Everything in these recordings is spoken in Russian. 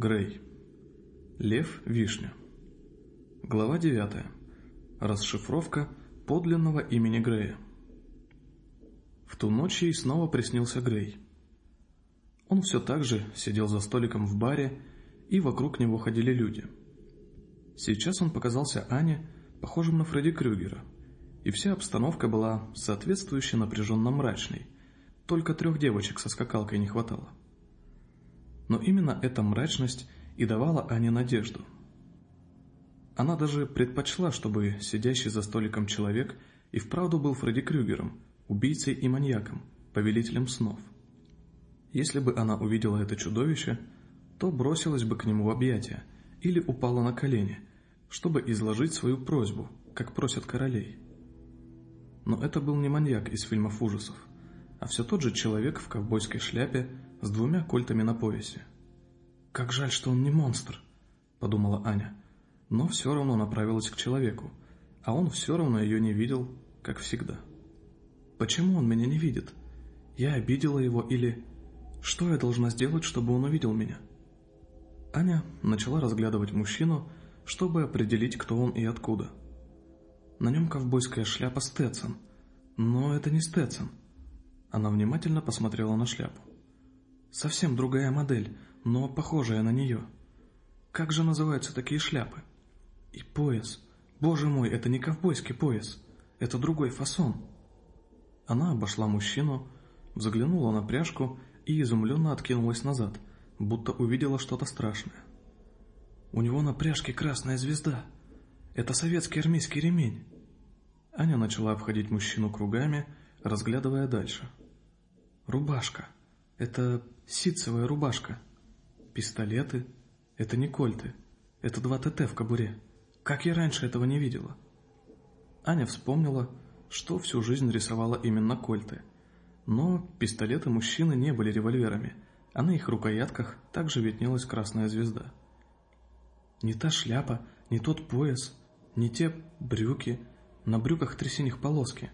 Грей. Лев Вишня. Глава 9. Расшифровка подлинного имени Грея. В ту ночь ей снова приснился Грей. Он все так же сидел за столиком в баре, и вокруг него ходили люди. Сейчас он показался Ане похожим на Фредди Крюгера, и вся обстановка была соответствующе напряженно мрачной, только трех девочек со скакалкой не хватало. Но именно эта мрачность и давала Ане надежду. Она даже предпочла, чтобы сидящий за столиком человек и вправду был Фредди Крюгером, убийцей и маньяком, повелителем снов. Если бы она увидела это чудовище, то бросилась бы к нему в объятия или упала на колени, чтобы изложить свою просьбу, как просят королей. Но это был не маньяк из фильмов ужасов, а все тот же человек в ковбойской шляпе с двумя кольтами на поясе. «Как жаль, что он не монстр», — подумала Аня, но все равно направилась к человеку, а он все равно ее не видел, как всегда. «Почему он меня не видит? Я обидела его или... Что я должна сделать, чтобы он увидел меня?» Аня начала разглядывать мужчину, чтобы определить, кто он и откуда. На нем ковбойская шляпа Стэтсон, но это не Стэтсон. Она внимательно посмотрела на шляпу. Совсем другая модель, но похожая на нее. Как же называются такие шляпы? И пояс. Боже мой, это не ковбойский пояс. Это другой фасон. Она обошла мужчину, взглянула на пряжку и изумленно откинулась назад, будто увидела что-то страшное. У него на пряжке красная звезда. Это советский армейский ремень. Аня начала обходить мужчину кругами, разглядывая дальше. Рубашка. Это ситцевая рубашка. Пистолеты. Это не кольты. Это два ТТ в кобуре. Как я раньше этого не видела? Аня вспомнила, что всю жизнь рисовала именно кольты. Но пистолеты мужчины не были револьверами, а на их рукоятках также виднелась красная звезда. Не та шляпа, не тот пояс, не те брюки, на брюках три синих полоски.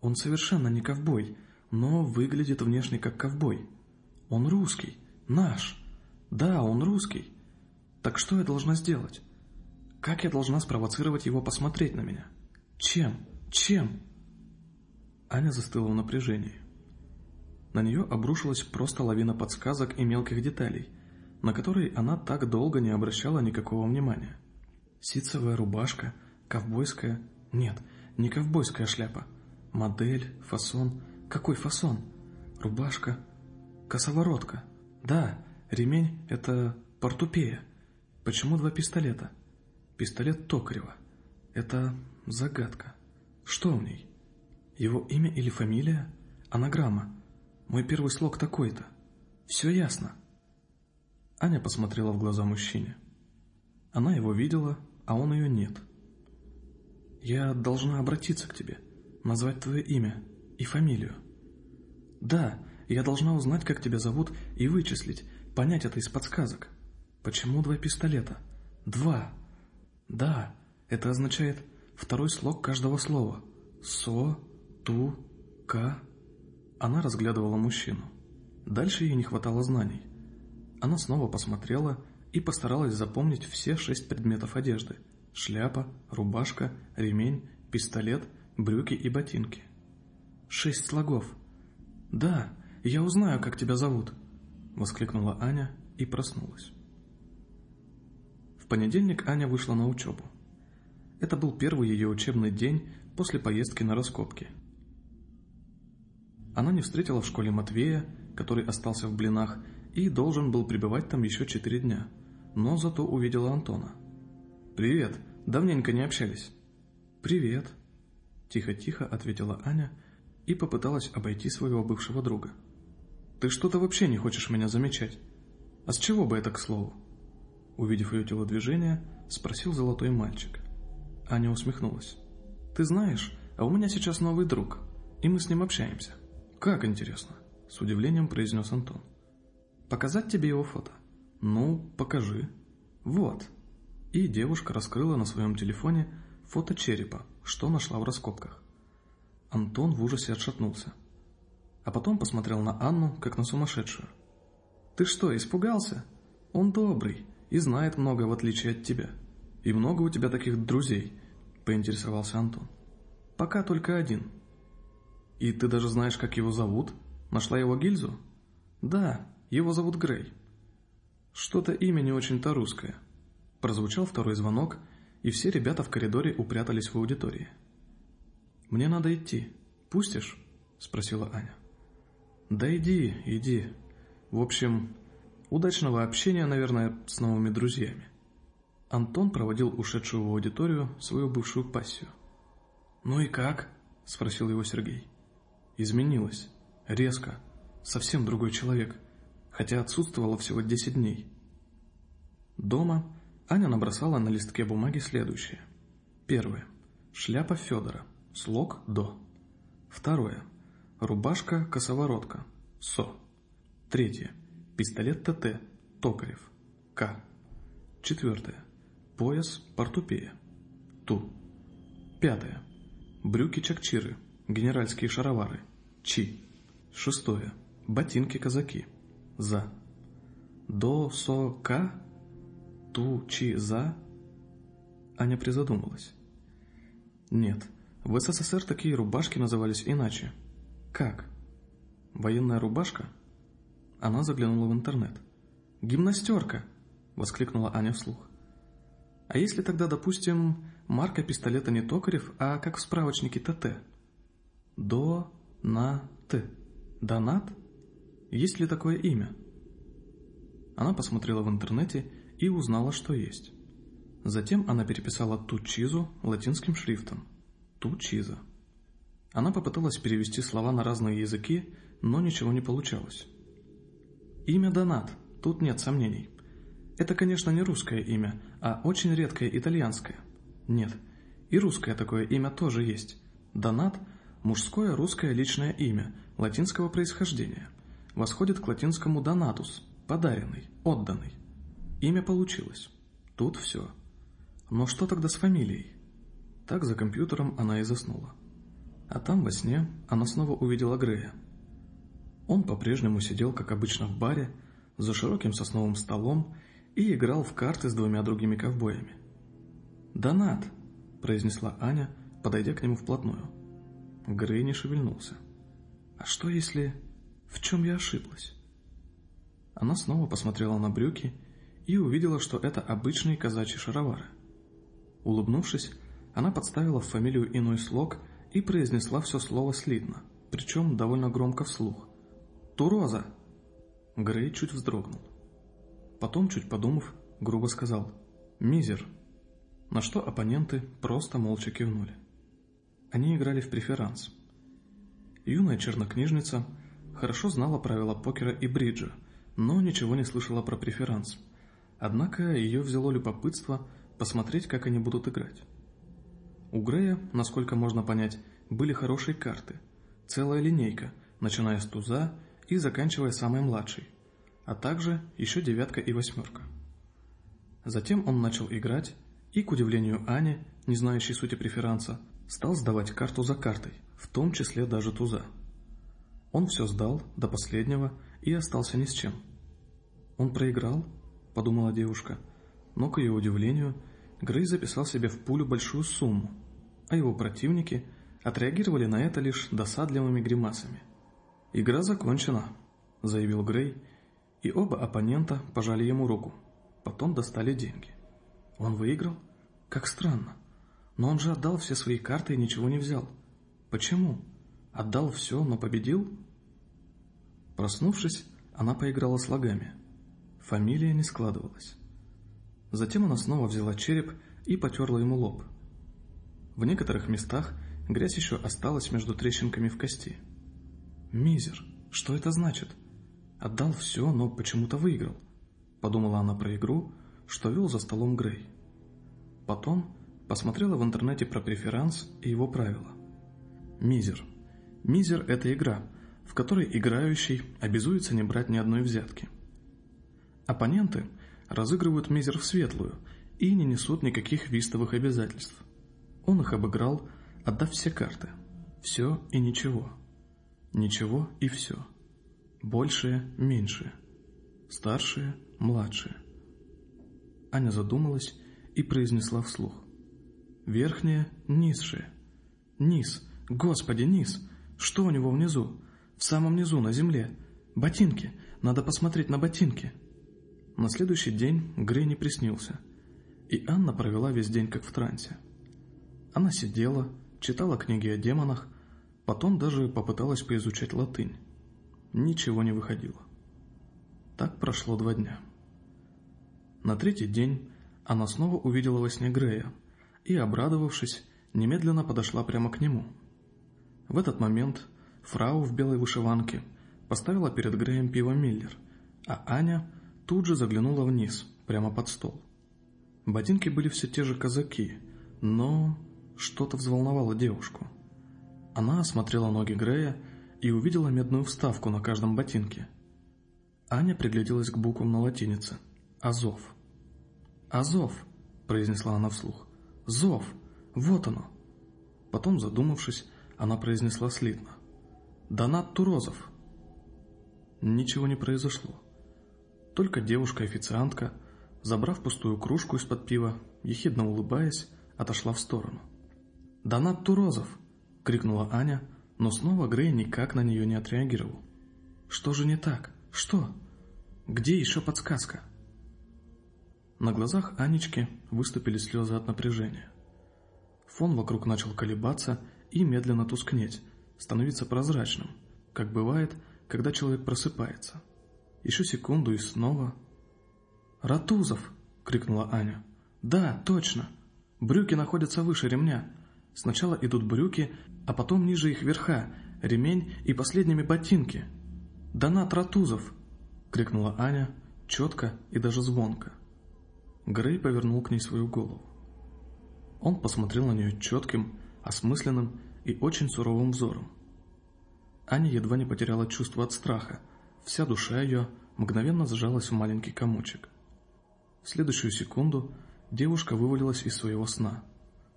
Он совершенно не ковбой, но выглядит внешне как ковбой. Он русский, наш. Да, он русский. Так что я должна сделать? Как я должна спровоцировать его посмотреть на меня? Чем? Чем? Аня застыла в напряжении. На нее обрушилась просто лавина подсказок и мелких деталей, на которые она так долго не обращала никакого внимания. Ситцевая рубашка, ковбойская... Нет, не ковбойская шляпа. Модель, фасон, какой фасон? Рубашка? Косоворотка? Да, ремень — это портупея. Почему два пистолета? Пистолет Токарева. Это загадка. Что в ней? Его имя или фамилия? Анаграмма. Мой первый слог такой-то. Все ясно. Аня посмотрела в глаза мужчине. Она его видела, а он ее нет. «Я должна обратиться к тебе, назвать твое имя, и фамилию. Да, я должна узнать, как тебя зовут, и вычислить, понять это из подсказок. Почему два пистолета? Два. Да, это означает второй слог каждого слова. Со, ту, ка. Она разглядывала мужчину. Дальше ей не хватало знаний. Она снова посмотрела и постаралась запомнить все шесть предметов одежды. Шляпа, рубашка, ремень, пистолет, брюки и ботинки. Шесть слогов. Да, я узнаю, как тебя зовут, воскликнула Аня и проснулась. В понедельник Аня вышла на учебу. Это был первый ее учебный день после поездки на раскопки. Она не встретила в школе Матвея, который остался в блинах и должен был пребывать там еще четыре дня, но зато увидела Антона. «Привет, давненько не общались». «Привет», – тихо-тихо ответила Аня и попыталась обойти своего бывшего друга. «Ты что-то вообще не хочешь меня замечать? А с чего бы это, к слову?» Увидев ее телодвижение, спросил золотой мальчик. Аня усмехнулась. «Ты знаешь, а у меня сейчас новый друг, и мы с ним общаемся». «Как интересно?» – с удивлением произнес Антон. «Показать тебе его фото?» «Ну, покажи». «Вот». И девушка раскрыла на своем телефоне фото черепа, что нашла в раскопках. Антон в ужасе отшатнулся. А потом посмотрел на Анну, как на сумасшедшую. «Ты что, испугался? Он добрый и знает много, в отличие от тебя. И много у тебя таких друзей, поинтересовался Антон. Пока только один. И ты даже знаешь, как его зовут? Нашла его гильзу? Да, его зовут Грей. Что-то имя не очень-то русское. Прозвучал второй звонок, и все ребята в коридоре упрятались в аудитории. «Мне надо идти. Пустишь?» – спросила Аня. «Да иди, иди. В общем, удачного общения, наверное, с новыми друзьями». Антон проводил ушедшую в аудиторию свою бывшую пассию. «Ну и как?» – спросил его Сергей. «Изменилось. Резко. Совсем другой человек. Хотя отсутствовало всего 10 дней». Дома Аня набросала на листке бумаги следующее. Первое. Шляпа Федора. Слог «до». Второе. Рубашка косоворотка. СО. Третье. Пистолет ТТ. Токарев. К. Четвертое. Пояс портупея. Ту. Пятое. Брюки чакчиры. Генеральские шаровары. Чи. Шестое. Ботинки казаки. За. До со ка. Ту чи за. Аня призадумалась. Нет, в СССР такие рубашки назывались иначе. Как? Военная рубашка? Она заглянула в интернет. Гимнастерка! Воскликнула Аня вслух. А если тогда, допустим, марка пистолета не Токарев, а как в справочнике ТТ? До, на, т. Донат? Есть ли такое имя? Она посмотрела в интернете и узнала, что есть. Затем она переписала Тучизу латинским шрифтом. Тучиза. Она попыталась перевести слова на разные языки, но ничего не получалось. Имя Донат, тут нет сомнений. Это, конечно, не русское имя, а очень редкое итальянское. Нет, и русское такое имя тоже есть. Донат – мужское русское личное имя, латинского происхождения. Восходит к латинскому «донатус» – подаренный, отданный. Имя получилось. Тут все. Но что тогда с фамилией? Так за компьютером она и заснула. А там во сне она снова увидела Грея. Он по-прежнему сидел, как обычно, в баре, за широким сосновым столом и играл в карты с двумя другими ковбоями. «Донат!» – произнесла Аня, подойдя к нему вплотную. Грей не шевельнулся. «А что если... В чем я ошиблась?» Она снова посмотрела на брюки и увидела, что это обычные казачьи шаровары. Улыбнувшись, она подставила в фамилию иной слог и произнесла все слово слитно, причем довольно громко вслух. «Туроза!» Грей чуть вздрогнул. Потом, чуть подумав, грубо сказал «Мизер», на что оппоненты просто молча кивнули. Они играли в преферанс. Юная чернокнижница хорошо знала правила покера и бриджа, но ничего не слышала про преферанс. Однако ее взяло любопытство посмотреть, как они будут играть. У Грея, насколько можно понять, были хорошие карты, целая линейка, начиная с туза и заканчивая самой младшей, а также еще девятка и восьмерка. Затем он начал играть, и, к удивлению Ани, не знающей сути преферанса, стал сдавать карту за картой, в том числе даже туза. Он все сдал до последнего и остался ни с чем. «Он проиграл?» – подумала девушка, но, к ее удивлению, Грей записал себе в пулю большую сумму, а его противники отреагировали на это лишь досадливыми гримасами. «Игра закончена», – заявил Грей, и оба оппонента пожали ему руку, потом достали деньги. Он выиграл? Как странно. Но он же отдал все свои карты и ничего не взял. Почему? Отдал все, но победил? Проснувшись, она поиграла слогами. Фамилия не складывалась. Затем она снова взяла череп и потерла ему лоб. В некоторых местах грязь еще осталась между трещинками в кости. «Мизер, что это значит? Отдал все, но почему-то выиграл», — подумала она про игру, что вел за столом Грей. Потом посмотрела в интернете про преферанс и его правила. Мизер. Мизер – это игра, в которой играющий обязуется не брать ни одной взятки. Оппоненты – разыгрывают мизер в светлую и не несут никаких вистовых обязательств. Он их обыграл, отдав все карты. Все и ничего. Ничего и все. Большее, меньшее. Старшие, младшие. Аня задумалась и произнесла вслух. Верхние, низшие. Низ, господи, низ. Что у него внизу? В самом низу, на земле. Ботинки. Надо посмотреть на ботинки. На следующий день Грей не приснился. И Анна провела весь день как в трансе. Она сидела, читала книги о демонах, потом даже попыталась поизучать латынь. Ничего не выходило. Так прошло два дня. На третий день она снова увидела во сне Грея и, обрадовавшись, немедленно подошла прямо к нему. В этот момент фрау в белой вышиванке поставила перед Греем пиво Миллер, а Аня тут же заглянула вниз, прямо под стол. Ботинки были все те же казаки, но что-то взволновало девушку. Она осмотрела ноги Грея и увидела медную вставку на каждом ботинке. Аня пригляделась к буквам на латинице. «Азов». «Азов», — произнесла она вслух. «Зов! Вот оно!» Потом, задумавшись, она произнесла слитно. «Донат Турозов!» Ничего не произошло. Только девушка-официантка, забрав пустую кружку из-под пива, ехидно улыбаясь, отошла в сторону. «Донат Турозов!» — крикнула Аня, но снова Грей никак на нее не отреагировал. «Что же не так? Что? Где еще подсказка?» На глазах Анечки выступили слезы от напряжения. Фон вокруг начал колебаться и медленно тускнеть, становиться прозрачным, как бывает, когда человек просыпается. Еще секунду и снова... «Ратузов!» — крикнула Аня. «Да, точно! Брюки находятся выше ремня. Сначала идут брюки, а потом ниже их верха, ремень и последними ботинки. «Донат Ратузов!» — крикнула Аня, четко и даже звонко. Грей повернул к ней свою голову. Он посмотрел на нее четким, осмысленным и очень суровым взором. Аня едва не потеряла чувство от страха, вся душа ее мгновенно сжалась в маленький комочек. В следующую секунду девушка вывалилась из своего сна –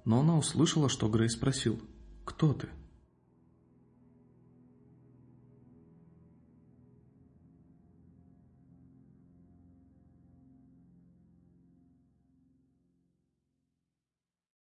но она услышала, что Грей спросил «Кто ты?».